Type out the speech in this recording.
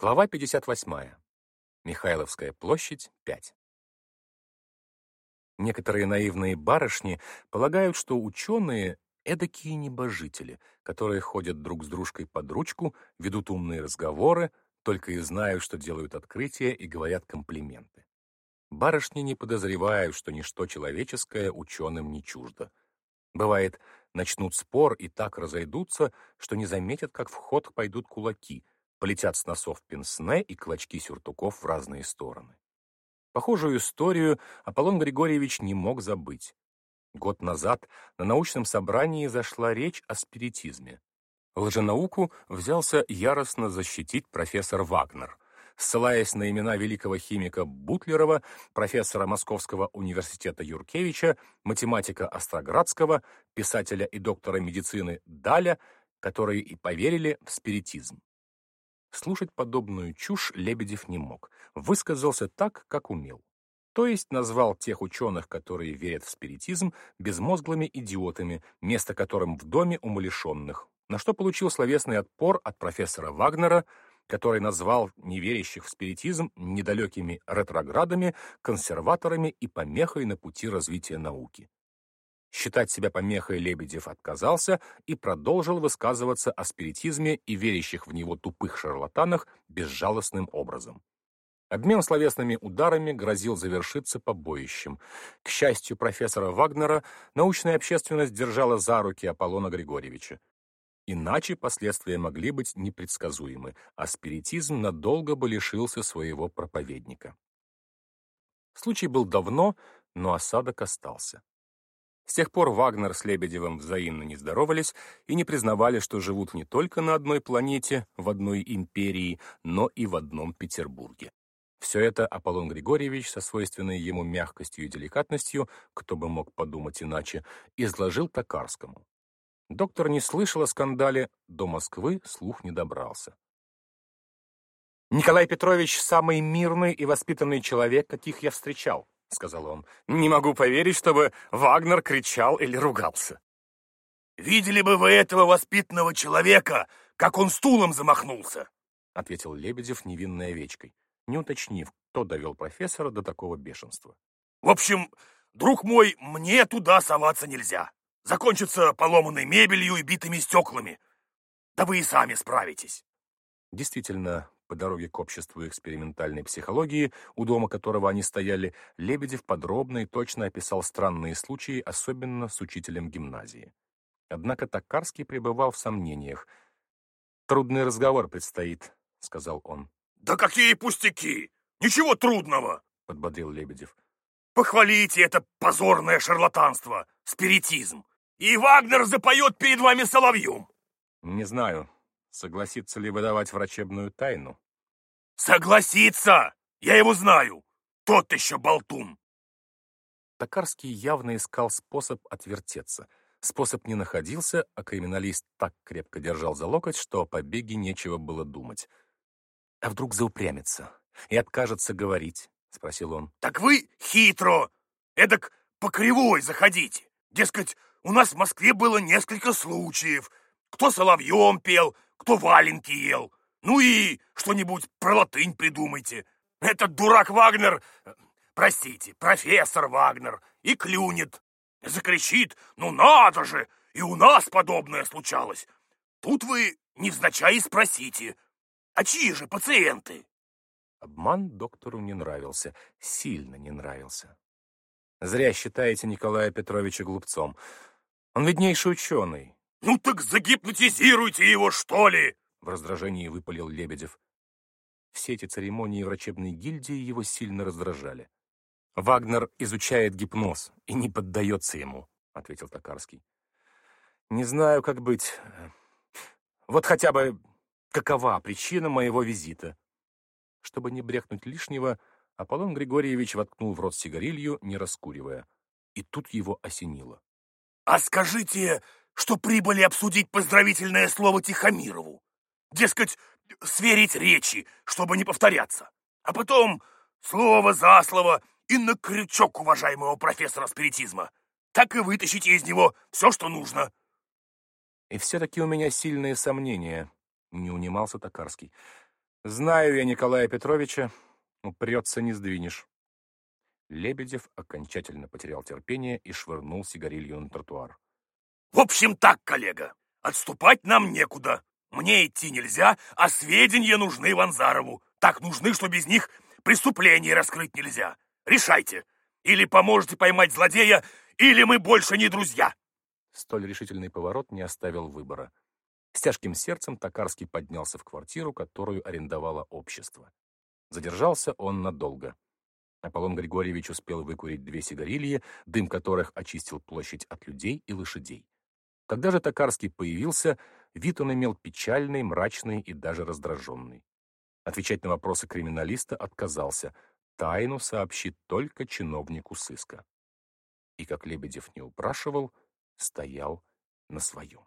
Глава 58. Михайловская площадь, 5. Некоторые наивные барышни полагают, что ученые — эдакие небожители, которые ходят друг с дружкой под ручку, ведут умные разговоры, только и знают, что делают открытия и говорят комплименты. Барышни не подозревают, что ничто человеческое ученым не чуждо. Бывает, начнут спор и так разойдутся, что не заметят, как в ход пойдут кулаки, полетят с носов пенсне и клочки сюртуков в разные стороны. Похожую историю Аполлон Григорьевич не мог забыть. Год назад на научном собрании зашла речь о спиритизме. Лженауку взялся яростно защитить профессор Вагнер — ссылаясь на имена великого химика Бутлерова, профессора Московского университета Юркевича, математика Остроградского, писателя и доктора медицины Даля, которые и поверили в спиритизм. Слушать подобную чушь Лебедев не мог, высказался так, как умел. То есть назвал тех ученых, которые верят в спиритизм, безмозглыми идиотами, место которым в доме умалишенных, на что получил словесный отпор от профессора Вагнера, который назвал неверящих в спиритизм недалекими ретроградами, консерваторами и помехой на пути развития науки. Считать себя помехой Лебедев отказался и продолжил высказываться о спиритизме и верящих в него тупых шарлатанах безжалостным образом. Обмен словесными ударами грозил завершиться побоищем. К счастью профессора Вагнера, научная общественность держала за руки Аполлона Григорьевича. Иначе последствия могли быть непредсказуемы, а спиритизм надолго бы лишился своего проповедника. Случай был давно, но осадок остался. С тех пор Вагнер с Лебедевым взаимно не здоровались и не признавали, что живут не только на одной планете, в одной империи, но и в одном Петербурге. Все это Аполлон Григорьевич со свойственной ему мягкостью и деликатностью, кто бы мог подумать иначе, изложил Токарскому. Доктор не слышал о скандале, до Москвы слух не добрался. «Николай Петрович — самый мирный и воспитанный человек, каких я встречал», — сказал он. «Не могу поверить, чтобы Вагнер кричал или ругался». «Видели бы вы этого воспитанного человека, как он стулом замахнулся!» — ответил Лебедев невинной овечкой, не уточнив, кто довел профессора до такого бешенства. «В общем, друг мой, мне туда соваться нельзя. Закончится поломанной мебелью и битыми стеклами. Да вы и сами справитесь. Действительно, по дороге к обществу экспериментальной психологии, у дома которого они стояли, Лебедев подробно и точно описал странные случаи, особенно с учителем гимназии. Однако Токарский пребывал в сомнениях. «Трудный разговор предстоит», — сказал он. «Да какие пустяки! Ничего трудного!» — подбодрил Лебедев. «Похвалите это позорное шарлатанство, спиритизм и Вагнер запоет перед вами соловьем. Не знаю, согласится ли выдавать врачебную тайну. Согласится! Я его знаю! Тот еще болтун! Токарский явно искал способ отвертеться. Способ не находился, а криминалист так крепко держал за локоть, что о побеге нечего было думать. «А вдруг заупрямится и откажется говорить?» — спросил он. «Так вы хитро! Эдак по кривой заходите! Дескать, у нас в Москве было несколько случаев. Кто соловьем пел, кто валенки ел. Ну и что-нибудь про латынь придумайте. Этот дурак Вагнер, простите, профессор Вагнер, и клюнет. Закричит, ну надо же, и у нас подобное случалось. Тут вы невзначай и спросите, а чьи же пациенты? Обман доктору не нравился, сильно не нравился. Зря считаете Николая Петровича глупцом. Он виднейший ученый. «Ну так загипнотизируйте его, что ли!» В раздражении выпалил Лебедев. Все эти церемонии врачебной гильдии его сильно раздражали. «Вагнер изучает гипноз и не поддается ему», — ответил Токарский. «Не знаю, как быть. Вот хотя бы какова причина моего визита?» Чтобы не брехнуть лишнего, Аполлон Григорьевич воткнул в рот сигарилью, не раскуривая. И тут его осенило. «А скажите, что прибыли обсудить поздравительное слово Тихомирову. Дескать, сверить речи, чтобы не повторяться. А потом слово за слово и на крючок уважаемого профессора спиритизма. Так и вытащите из него все, что нужно». «И все-таки у меня сильные сомнения», — не унимался Токарский. Знаю я Николая Петровича, упрется не сдвинешь. Лебедев окончательно потерял терпение и швырнул сигарилью на тротуар. В общем так, коллега, отступать нам некуда. Мне идти нельзя, а сведения нужны Ванзарову. Так нужны, что без них преступление раскрыть нельзя. Решайте. Или поможете поймать злодея, или мы больше не друзья. Столь решительный поворот не оставил выбора. С тяжким сердцем Токарский поднялся в квартиру, которую арендовало общество. Задержался он надолго. Аполлон Григорьевич успел выкурить две сигарильи, дым которых очистил площадь от людей и лошадей. Когда же Токарский появился, вид он имел печальный, мрачный и даже раздраженный. Отвечать на вопросы криминалиста отказался. Тайну сообщит только чиновнику сыска. И, как Лебедев не упрашивал, стоял на своем.